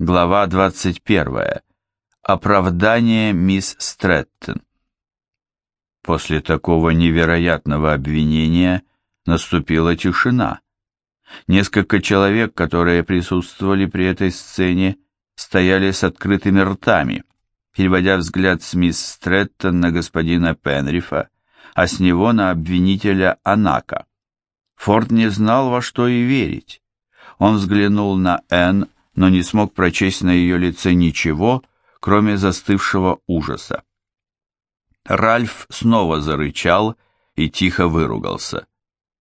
Глава 21. Оправдание мисс Стрэттон. После такого невероятного обвинения наступила тишина. Несколько человек, которые присутствовали при этой сцене, стояли с открытыми ртами, переводя взгляд с мисс Стрэттон на господина Пенрифа, а с него на обвинителя Анака. Форд не знал, во что и верить. Он взглянул на Энн, но не смог прочесть на ее лице ничего, кроме застывшего ужаса. Ральф снова зарычал и тихо выругался.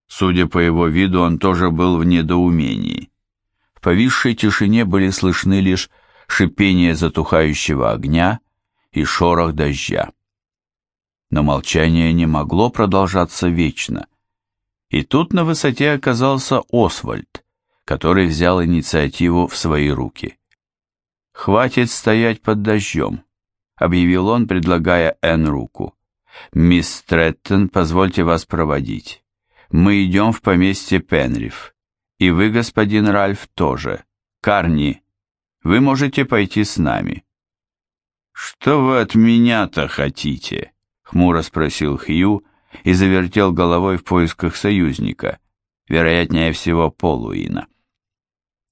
Судя по его виду, он тоже был в недоумении. В повисшей тишине были слышны лишь шипение затухающего огня и шорох дождя. Но молчание не могло продолжаться вечно. И тут на высоте оказался Освальд, который взял инициативу в свои руки. «Хватит стоять под дождем», — объявил он, предлагая Энн руку. «Мисс Стрэттон, позвольте вас проводить. Мы идем в поместье Пенриф. И вы, господин Ральф, тоже. Карни, вы можете пойти с нами». «Что вы от меня-то хотите?» — хмуро спросил Хью и завертел головой в поисках союзника, вероятнее всего Полуина.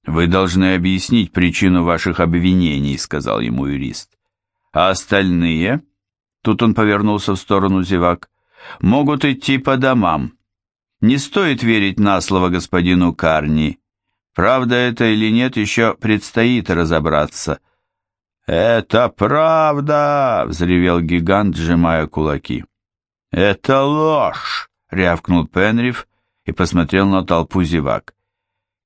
«Вы должны объяснить причину ваших обвинений», — сказал ему юрист. «А остальные?» Тут он повернулся в сторону зевак. «Могут идти по домам. Не стоит верить на слово господину Карни. Правда это или нет, еще предстоит разобраться». «Это правда!» — взревел гигант, сжимая кулаки. «Это ложь!» — рявкнул Пенриф и посмотрел на толпу зевак.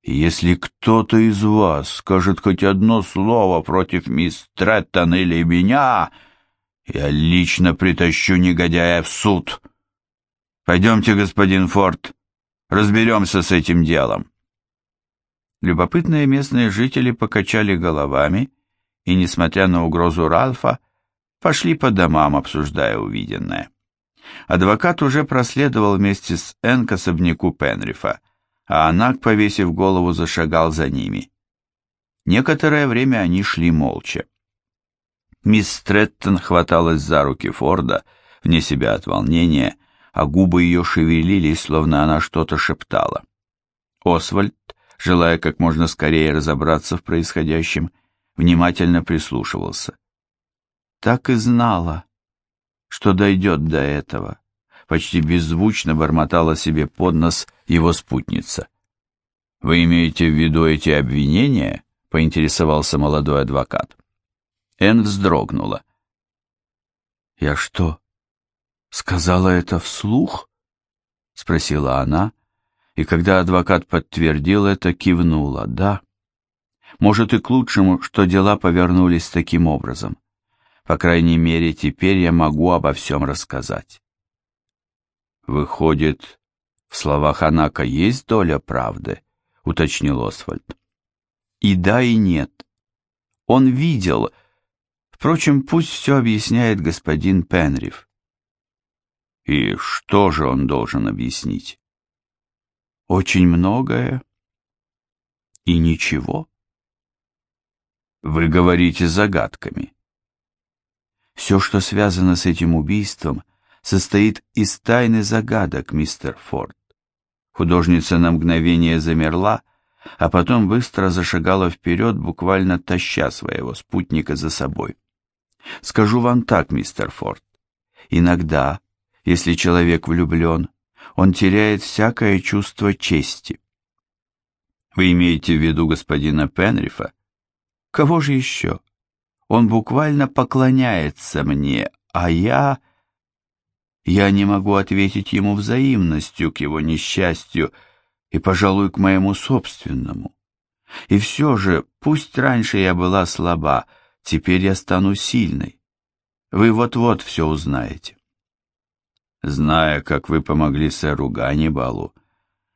Если кто-то из вас скажет хоть одно слово против мисс Треттон или меня, я лично притащу негодяя в суд. Пойдемте, господин Форд, разберемся с этим делом. Любопытные местные жители покачали головами и, несмотря на угрозу Ральфа, пошли по домам, обсуждая увиденное. Адвокат уже проследовал вместе с Энн к особняку Пенрифа, а Анак, повесив голову, зашагал за ними. Некоторое время они шли молча. Мисс Стрэттон хваталась за руки Форда, вне себя от волнения, а губы ее шевелились, словно она что-то шептала. Освальд, желая как можно скорее разобраться в происходящем, внимательно прислушивался. Так и знала, что дойдет до этого почти беззвучно бормотала себе под нос его спутница. «Вы имеете в виду эти обвинения?» — поинтересовался молодой адвокат. Энн вздрогнула. «Я что, сказала это вслух?» — спросила она, и когда адвокат подтвердил это, кивнула. «Да, может и к лучшему, что дела повернулись таким образом. По крайней мере, теперь я могу обо всем рассказать». Выходит, в словах Анака есть доля правды, уточнил Освальд. И да, и нет. Он видел. Впрочем, пусть все объясняет господин Пенриф. И что же он должен объяснить? Очень многое и ничего. Вы говорите загадками. Все, что связано с этим убийством, состоит из тайны загадок, мистер Форд. Художница на мгновение замерла, а потом быстро зашагала вперед, буквально таща своего спутника за собой. Скажу вам так, мистер Форд, иногда, если человек влюблен, он теряет всякое чувство чести. Вы имеете в виду господина Пенрифа? Кого же еще? Он буквально поклоняется мне, а я... Я не могу ответить ему взаимностью к его несчастью и, пожалуй, к моему собственному. И все же, пусть раньше я была слаба, теперь я стану сильной. Вы вот-вот все узнаете. Зная, как вы помогли сэру Ганнибалу,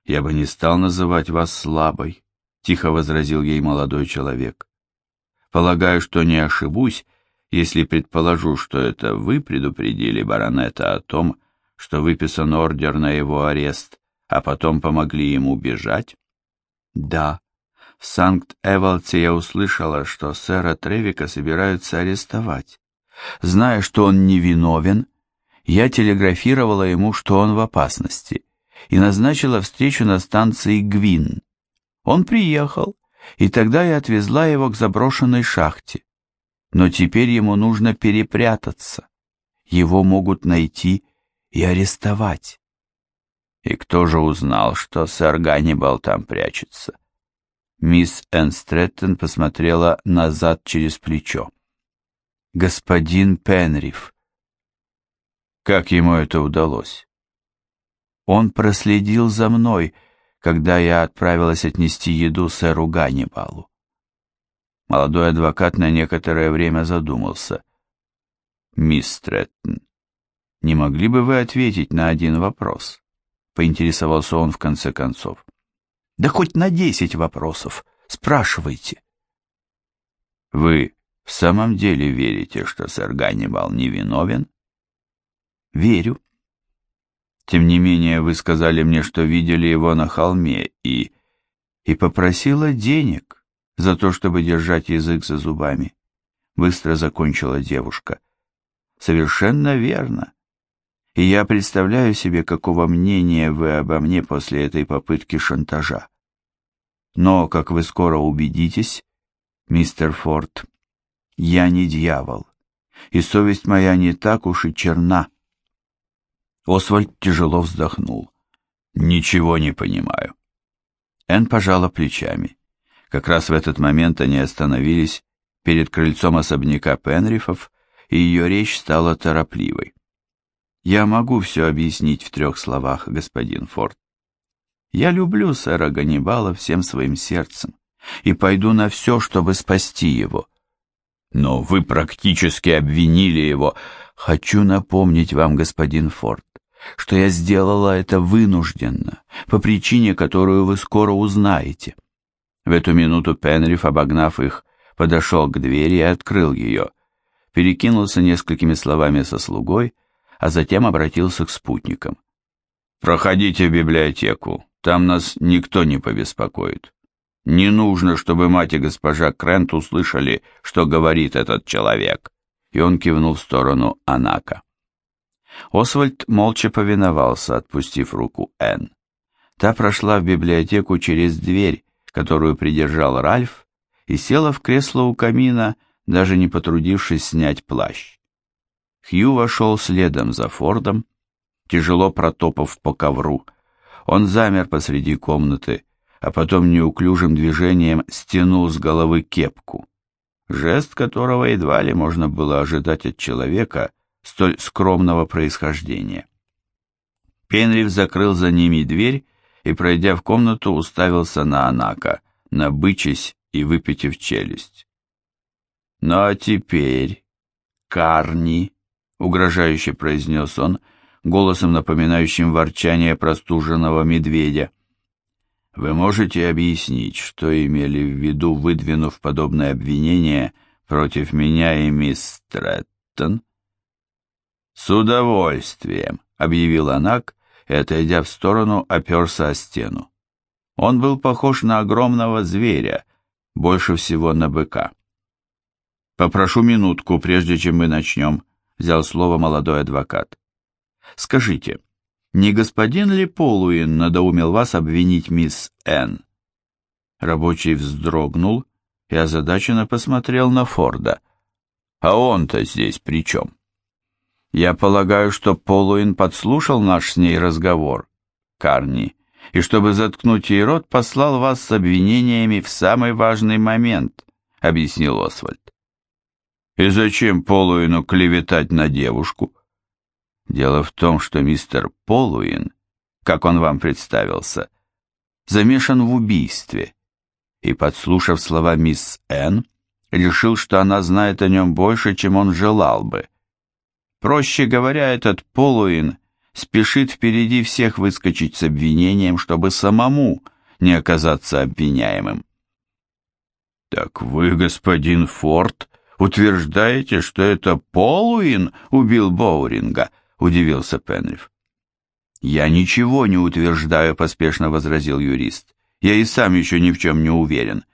я бы не стал называть вас слабой, тихо возразил ей молодой человек. Полагаю, что не ошибусь, если предположу, что это вы предупредили баронета о том, что выписан ордер на его арест, а потом помогли ему бежать? Да, В Санкт-Эвалте я услышала, что сэра Тревика собираются арестовать. Зная, что он невиновен, я телеграфировала ему, что он в опасности, и назначила встречу на станции Гвин. Он приехал, и тогда я отвезла его к заброшенной шахте. Но теперь ему нужно перепрятаться. Его могут найти и арестовать. И кто же узнал, что сэр Ганнибал там прячется? Мисс Энстреттон посмотрела назад через плечо. «Господин Пенриф». Как ему это удалось? Он проследил за мной, когда я отправилась отнести еду сэру Ганнибалу. Молодой адвокат на некоторое время задумался. «Мисс Стрэттон, не могли бы вы ответить на один вопрос?» Поинтересовался он в конце концов. Да хоть на десять вопросов. Спрашивайте. Вы в самом деле верите, что сэр Ганнибал невиновен? Верю. Тем не менее, вы сказали мне, что видели его на холме и... и попросила денег за то, чтобы держать язык за зубами. Быстро закончила девушка. Совершенно верно и я представляю себе, какого мнения вы обо мне после этой попытки шантажа. Но, как вы скоро убедитесь, мистер Форд, я не дьявол, и совесть моя не так уж и черна. Освальд тяжело вздохнул. «Ничего не понимаю». Энн пожала плечами. Как раз в этот момент они остановились перед крыльцом особняка Пенрифов, и ее речь стала торопливой. Я могу все объяснить в трех словах, господин Форд. Я люблю сэра Ганнибала всем своим сердцем и пойду на все, чтобы спасти его. Но вы практически обвинили его. Хочу напомнить вам, господин Форд, что я сделала это вынужденно, по причине, которую вы скоро узнаете. В эту минуту Пенриф, обогнав их, подошел к двери и открыл ее, перекинулся несколькими словами со слугой, а затем обратился к спутникам. «Проходите в библиотеку, там нас никто не побеспокоит. Не нужно, чтобы мать и госпожа Крент услышали, что говорит этот человек». И он кивнул в сторону Анака. Освальд молча повиновался, отпустив руку Энн. Та прошла в библиотеку через дверь, которую придержал Ральф, и села в кресло у камина, даже не потрудившись снять плащ. Хью вошел следом за Фордом, тяжело протопав по ковру. Он замер посреди комнаты, а потом неуклюжим движением стянул с головы кепку, жест которого едва ли можно было ожидать от человека столь скромного происхождения. Пенрив закрыл за ними дверь и, пройдя в комнату, уставился на Анака, набычась и выпитив челюсть. «Ну а теперь, Карни», угрожающе произнес он, голосом напоминающим ворчание простуженного медведя. Вы можете объяснить, что имели в виду, выдвинув подобное обвинение против меня и мисс Стрэттон? С удовольствием, объявил Анак и, отойдя в сторону, оперся о стену. Он был похож на огромного зверя, больше всего на быка. «Попрошу минутку, прежде чем мы начнем», взял слово молодой адвокат. Скажите, не господин ли Полуин надоумил вас обвинить мисс Н? Рабочий вздрогнул и озадаченно посмотрел на Форда. А он-то здесь при чем? Я полагаю, что Полуин подслушал наш с ней разговор, Карни, и чтобы заткнуть ей рот, послал вас с обвинениями в самый важный момент, объяснил Освальд. И зачем Полуину клеветать на девушку? Дело в том, что мистер Полуин, как он вам представился, замешан в убийстве, и, подслушав слова мисс Н, решил, что она знает о нем больше, чем он желал бы. Проще говоря, этот Полуин спешит впереди всех выскочить с обвинением, чтобы самому не оказаться обвиняемым. «Так вы, господин Форд, утверждаете, что это Полуин убил Боуринга?» — удивился Пенриф. «Я ничего не утверждаю», — поспешно возразил юрист. Я и сам еще ни в чем не уверен.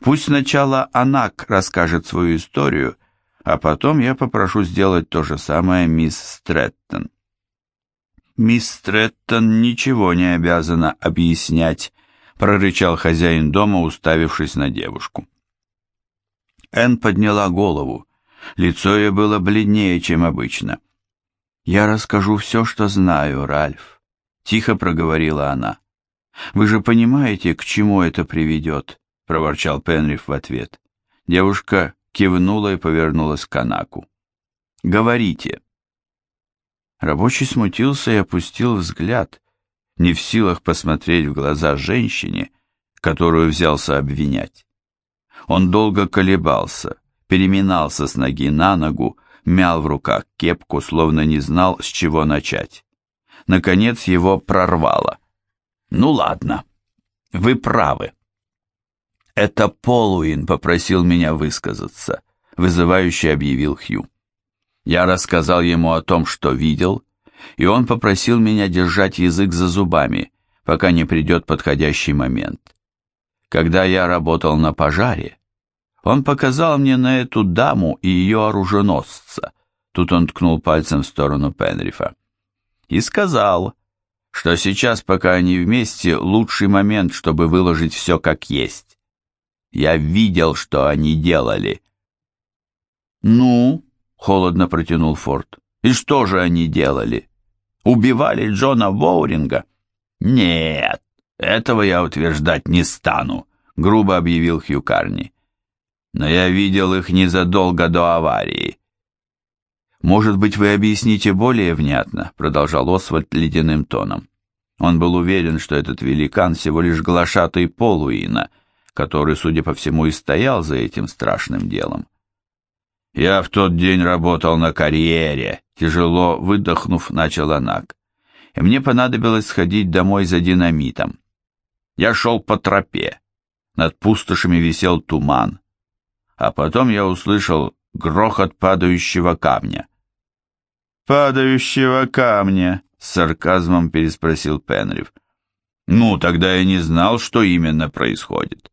Пусть сначала Анак расскажет свою историю, а потом я попрошу сделать то же самое мисс Стрэттон. Мисс Стрэттон ничего не обязана объяснять, прорычал хозяин дома, уставившись на девушку. Энн подняла голову. Лицо ее было бледнее, чем обычно. «Я расскажу все, что знаю, Ральф», — тихо проговорила она. «Вы же понимаете, к чему это приведет?» — проворчал Пенриф в ответ. Девушка кивнула и повернулась к Анаку. «Говорите». Рабочий смутился и опустил взгляд, не в силах посмотреть в глаза женщине, которую взялся обвинять. Он долго колебался, переминался с ноги на ногу, мял в руках кепку, словно не знал, с чего начать. Наконец его прорвало. «Ну ладно, вы правы». «Это Полуин попросил меня высказаться», — вызывающе объявил Хью. Я рассказал ему о том, что видел, и он попросил меня держать язык за зубами, пока не придет подходящий момент. Когда я работал на пожаре, он показал мне на эту даму и ее оруженосца, тут он ткнул пальцем в сторону Пенрифа, и сказал, что сейчас, пока они вместе, лучший момент, чтобы выложить все как есть. Я видел, что они делали. «Ну?» холодно протянул Форд. И что же они делали? Убивали Джона Боуринга? Нет, этого я утверждать не стану, грубо объявил Хью Карни. Но я видел их незадолго до аварии. Может быть, вы объясните более внятно, продолжал Освальд ледяным тоном. Он был уверен, что этот великан всего лишь глашатый Полуина, который, судя по всему, и стоял за этим страшным делом. «Я в тот день работал на карьере», — тяжело выдохнув, начал Анак. «И мне понадобилось сходить домой за динамитом. Я шел по тропе. Над пустошами висел туман. А потом я услышал грохот падающего камня. «Падающего камня?» — с сарказмом переспросил Пенрив. «Ну, тогда я не знал, что именно происходит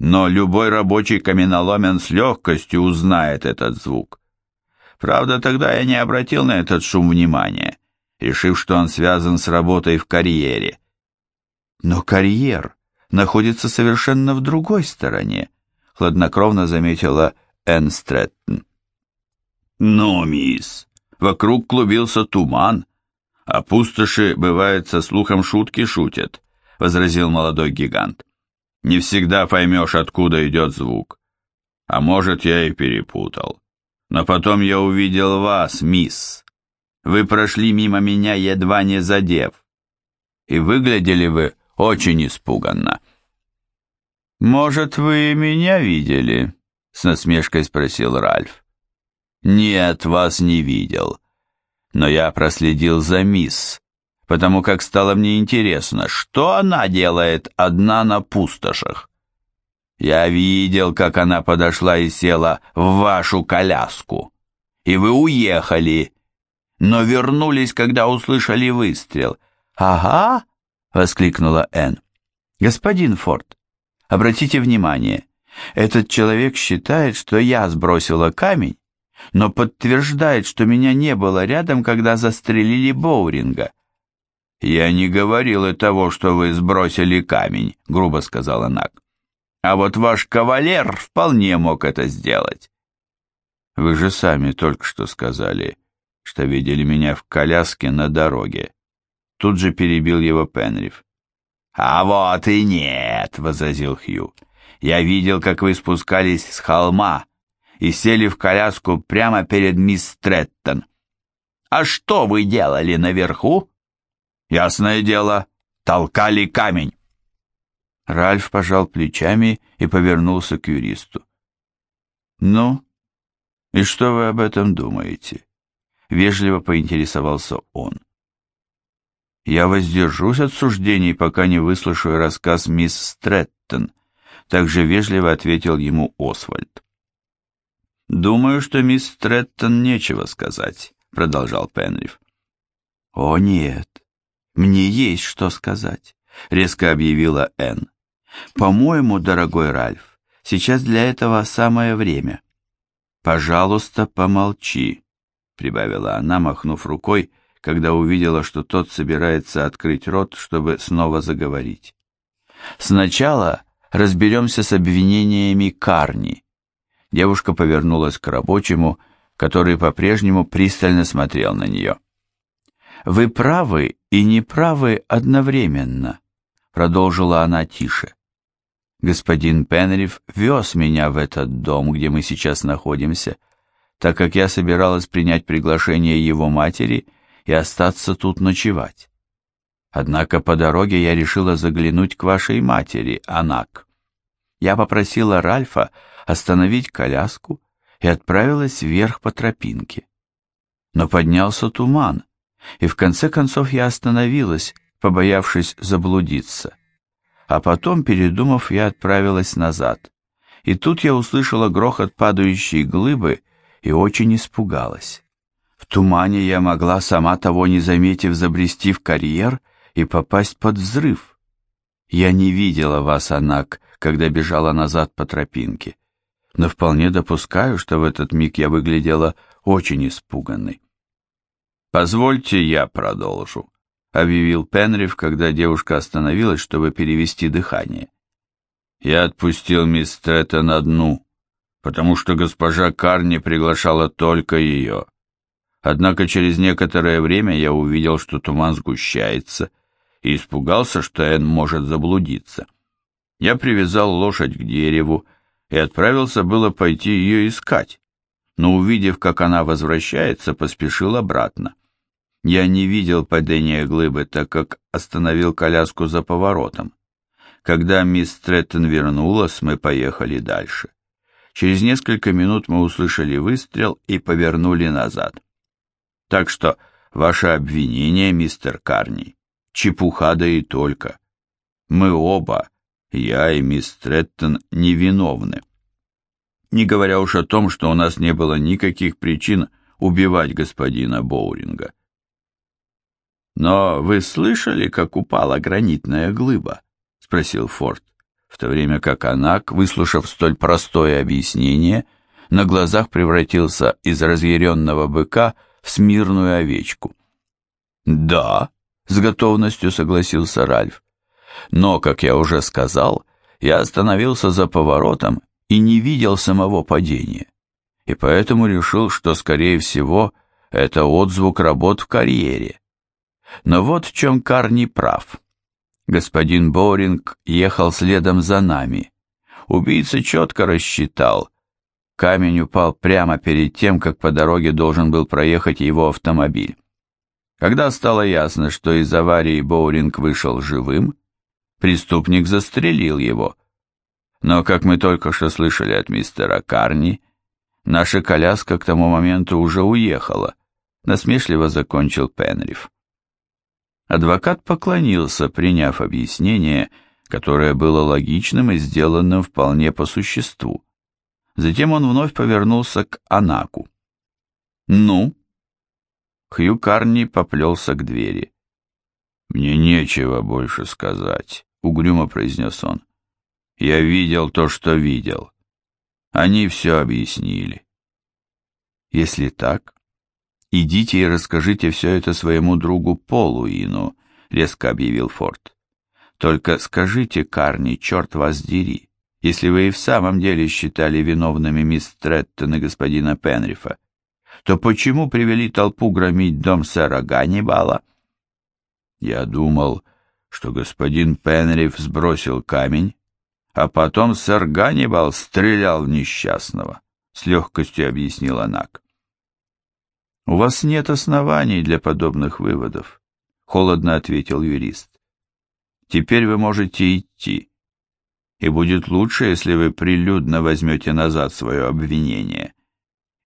но любой рабочий каменоломен с легкостью узнает этот звук. Правда, тогда я не обратил на этот шум внимания, решив, что он связан с работой в карьере. Но карьер находится совершенно в другой стороне, хладнокровно заметила Энн Стрэттон. «Ну, мисс, вокруг клубился туман, а пустоши, бывает, со слухом шутки шутят», — возразил молодой гигант. Не всегда поймешь, откуда идет звук. А может, я и перепутал. Но потом я увидел вас, мисс. Вы прошли мимо меня, едва не задев. И выглядели вы очень испуганно. «Может, вы и меня видели?» — с насмешкой спросил Ральф. «Нет, вас не видел. Но я проследил за мисс, потому как стало мне интересно, что она делает одна на пустошах. Я видел, как она подошла и села в вашу коляску, и вы уехали, но вернулись, когда услышали выстрел. «Ага!» — воскликнула Энн. «Господин Форд, обратите внимание, этот человек считает, что я сбросила камень, но подтверждает, что меня не было рядом, когда застрелили Боуринга. «Я не говорил и того, что вы сбросили камень», — грубо сказала Нак. «А вот ваш кавалер вполне мог это сделать». «Вы же сами только что сказали, что видели меня в коляске на дороге». Тут же перебил его Пенриф. «А вот и нет», — возразил Хью. «Я видел, как вы спускались с холма и сели в коляску прямо перед мисс Треттон. А что вы делали наверху?» Ясное дело, толкали камень. Ральф пожал плечами и повернулся к юристу. «Ну, и что вы об этом думаете?» Вежливо поинтересовался он. «Я воздержусь от суждений, пока не выслушаю рассказ мисс Стрэттон», также вежливо ответил ему Освальд. «Думаю, что мисс Стрэттон нечего сказать», — продолжал Пенриф. «О, нет, «Мне есть что сказать», — резко объявила Энн. По-моему, дорогой Ральф, сейчас для этого самое время. Пожалуйста, помолчи, прибавила она, махнув рукой, когда увидела, что тот собирается открыть рот, чтобы снова заговорить. Сначала разберемся с обвинениями Карни. Девушка повернулась к рабочему, который по-прежнему пристально смотрел на нее. «Вы правы и неправы одновременно», — продолжила она тише. «Господин Пенриф вез меня в этот дом, где мы сейчас находимся, так как я собиралась принять приглашение его матери и остаться тут ночевать. Однако по дороге я решила заглянуть к вашей матери, Анак. Я попросила Ральфа остановить коляску и отправилась вверх по тропинке. Но поднялся туман, и в конце концов я остановилась, побоявшись заблудиться. А потом, передумав, я отправилась назад. И тут я услышала грохот падающей глыбы и очень испугалась. В тумане я могла, сама того не заметив, забрести в карьер и попасть под взрыв. Я не видела вас, Анак, когда бежала назад по тропинке, но вполне допускаю, что в этот миг я выглядела очень испуганной. «Позвольте я продолжу», — объявил Пенриф, когда девушка остановилась, чтобы перевести дыхание. «Я отпустил мисс на дну, потому что госпожа Карни приглашала только ее. Однако через некоторое время я увидел, что туман сгущается, и испугался, что Энн может заблудиться. Я привязал лошадь к дереву и отправился было пойти ее искать, но увидев, как она возвращается, поспешил обратно. Я не видел падения глыбы, так как остановил коляску за поворотом. Когда мисс Треттон вернулась, мы поехали дальше. Через несколько минут мы услышали выстрел и повернули назад. Так что ваше обвинение, мистер Карни, чепуха да и только. Мы оба, я и мисс Треттон, невиновны. Не говоря уж о том, что у нас не было никаких причин убивать господина Боуринга. «Но вы слышали, как упала гранитная глыба?» — спросил Форд, в то время как Анак, выслушав столь простое объяснение, на глазах превратился из разъяренного быка в смирную овечку. «Да», — с готовностью согласился Ральф, «но, как я уже сказал, я остановился за поворотом и не видел самого падения, и поэтому решил, что, скорее всего, это отзвук работ в карьере. Но вот в чем Карни прав. Господин Боуринг ехал следом за нами. Убийца четко рассчитал. Камень упал прямо перед тем, как по дороге должен был проехать его автомобиль. Когда стало ясно, что из аварии Боуринг вышел живым, преступник застрелил его. Но, как мы только что слышали от мистера Карни, наша коляска к тому моменту уже уехала, насмешливо закончил Пенриф. Адвокат поклонился, приняв объяснение, которое было логичным и сделанным вполне по существу. Затем он вновь повернулся к Анаку. «Ну?» Хью Карни поплелся к двери. «Мне нечего больше сказать», — угрюмо произнес он. «Я видел то, что видел. Они все объяснили». «Если так, «Идите и расскажите все это своему другу Полуину», — резко объявил Форд. «Только скажите, Карни, черт вас дери, если вы и в самом деле считали виновными мисс Треттон и господина Пенрифа, то почему привели толпу громить дом сэра Ганнибала?» Я думал, что господин Пенриф сбросил камень, а потом сэр Ганнибал стрелял в несчастного, — с легкостью объяснил Анак. «У вас нет оснований для подобных выводов», — холодно ответил юрист. «Теперь вы можете идти, и будет лучше, если вы прилюдно возьмете назад свое обвинение,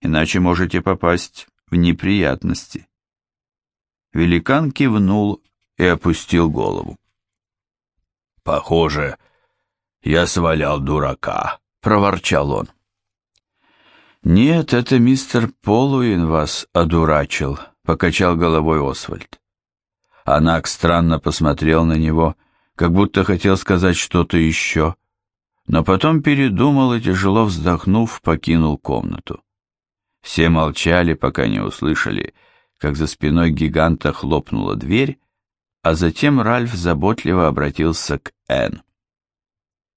иначе можете попасть в неприятности». Великан кивнул и опустил голову. «Похоже, я свалял дурака», — проворчал он. «Нет, это мистер Полуин вас одурачил», — покачал головой Освальд. Анак странно посмотрел на него, как будто хотел сказать что-то еще, но потом передумал и, тяжело вздохнув, покинул комнату. Все молчали, пока не услышали, как за спиной гиганта хлопнула дверь, а затем Ральф заботливо обратился к Энн.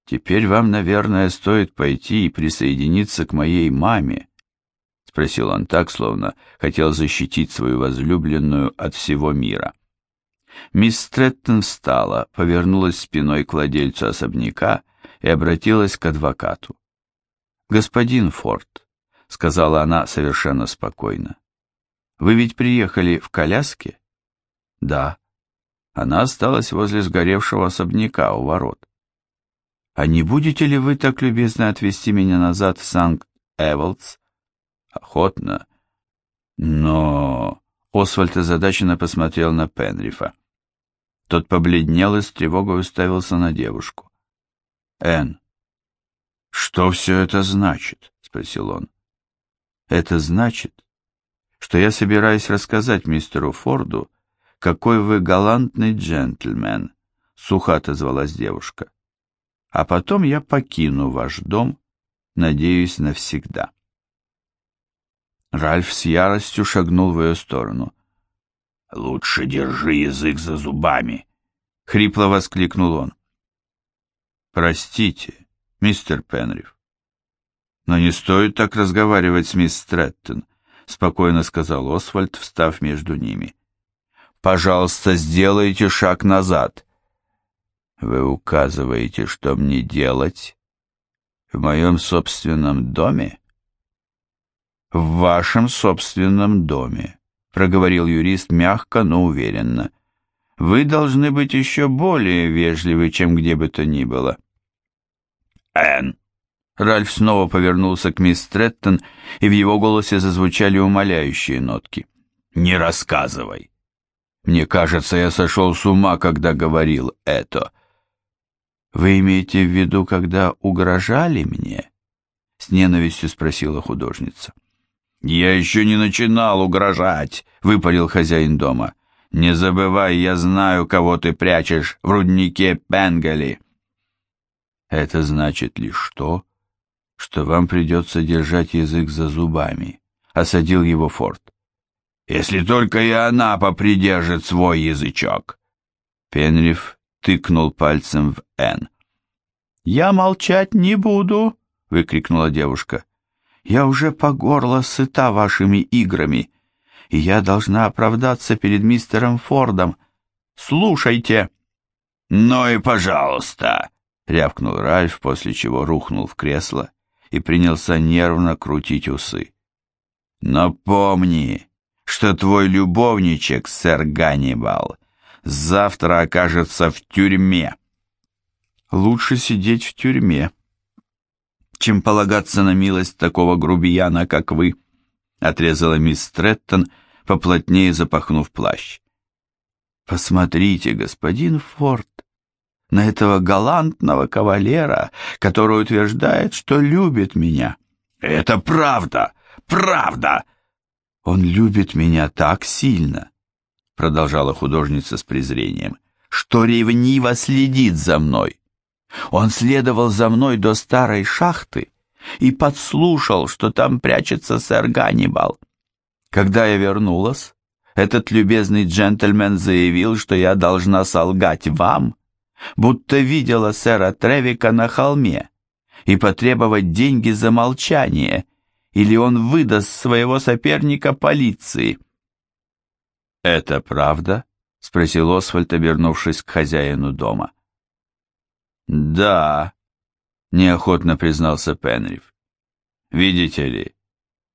«Теперь вам, наверное, стоит пойти и присоединиться к моей маме», — спросил он так, словно хотел защитить свою возлюбленную от всего мира. Мисс Стрэттон встала, повернулась спиной к владельцу особняка и обратилась к адвокату. «Господин Форд», — сказала она совершенно спокойно, — «вы ведь приехали в коляске?» «Да». Она осталась возле сгоревшего особняка у ворот. «А не будете ли вы так любезны отвезти меня назад в Санкт-Эволдс?» «Охотно». «Но...» Освальд озадаченно посмотрел на Пенрифа. Тот побледнел и с тревогой уставился на девушку. «Энн, что все это значит?» — спросил он. «Это значит, что я собираюсь рассказать мистеру Форду, какой вы галантный джентльмен», — сухо отозвалась девушка. «А потом я покину ваш дом, надеюсь, навсегда». Ральф с яростью шагнул в ее сторону. «Лучше держи язык за зубами!» — хрипло воскликнул он. «Простите, мистер Пенриф, но не стоит так разговаривать с мисс Стрэттон», — спокойно сказал Освальд, встав между ними. «Пожалуйста, сделайте шаг назад». «Вы указываете, что мне делать в моем собственном доме?» «В вашем собственном доме», проговорил юрист мягко, но уверенно. Вы должны быть еще более вежливы, чем где бы то ни было. Энн. Ральф снова повернулся к мисс Треттон, и в его голосе зазвучали умоляющие нотки. «Не рассказывай!» «Мне кажется, я сошел с ума, когда говорил это». «Вы имеете в виду, когда угрожали мне?» — с ненавистью спросила художница. «Я еще не начинал угрожать», — выпалил хозяин дома. «Не забывай, я знаю, кого ты прячешь в руднике Пенгали». «Это значит лишь то, что вам придется держать язык за зубами», — осадил его Форд. «Если только и она попридержит свой язычок». Пенриф тыкнул пальцем в Н. «Я молчать не буду», — выкрикнула девушка. Я уже по горло сыта вашими играми, и я должна оправдаться перед мистером Фордом. Слушайте!» «Ну и пожалуйста!» — рявкнул Ральф, после чего рухнул в кресло и принялся нервно крутить усы. «Но помни, что твой любовничек, сэр Ганнибал, завтра окажется в тюрьме». «Лучше сидеть в тюрьме», чем полагаться на милость такого грубияна, как вы», — отрезала мисс Стрэттон, поплотнее запахнув плащ. «Посмотрите, господин Форд, на этого галантного кавалера, который утверждает, что любит меня». «Это правда! Правда!» «Он любит меня так сильно», — продолжала художница с презрением, «что ревниво следит за мной. Он следовал за мной до старой шахты и подслушал, что там прячется сэр Ганнибал. Когда я вернулась, этот любезный джентльмен заявил, что я должна солгать вам, будто видела сэра Тревика на холме, и потребовать деньги за молчание, или он выдаст своего соперника полиции. «Это правда?» — спросил Освальд, обернувшись к хозяину дома. «Да», — неохотно признался Пенриф. «Видите ли,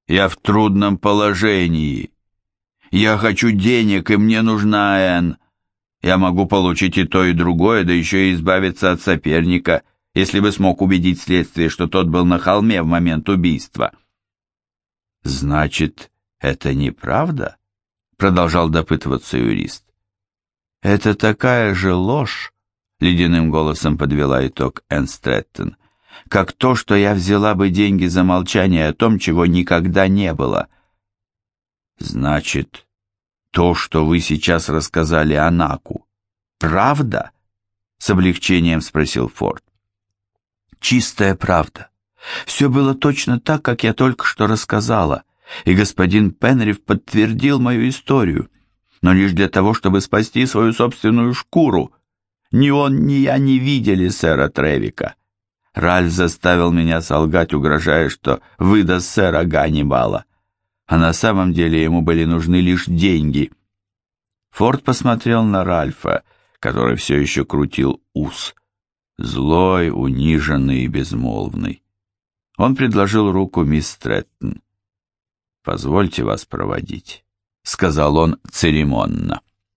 я в трудном положении. Я хочу денег, и мне нужна Энн. Я могу получить и то, и другое, да еще и избавиться от соперника, если бы смог убедить следствие, что тот был на холме в момент убийства». «Значит, это неправда?» — продолжал допытываться юрист. «Это такая же ложь, ледяным голосом подвела итог Энн Стрэттон, как то, что я взяла бы деньги за молчание о том, чего никогда не было. Значит, то, что вы сейчас рассказали Анаку, правда? С облегчением спросил Форд. Чистая правда. Все было точно так, как я только что рассказала, и господин Пенриф подтвердил мою историю, но лишь для того, чтобы спасти свою собственную шкуру. Ни он, ни я не видели сэра Тревика. Ральф заставил меня солгать, угрожая, что выдаст сэра Ганнибала. А на самом деле ему были нужны лишь деньги. Форд посмотрел на Ральфа, который все еще крутил ус. Злой, униженный и безмолвный. Он предложил руку мисс Стрэттон. «Позвольте вас проводить», — сказал он церемонно.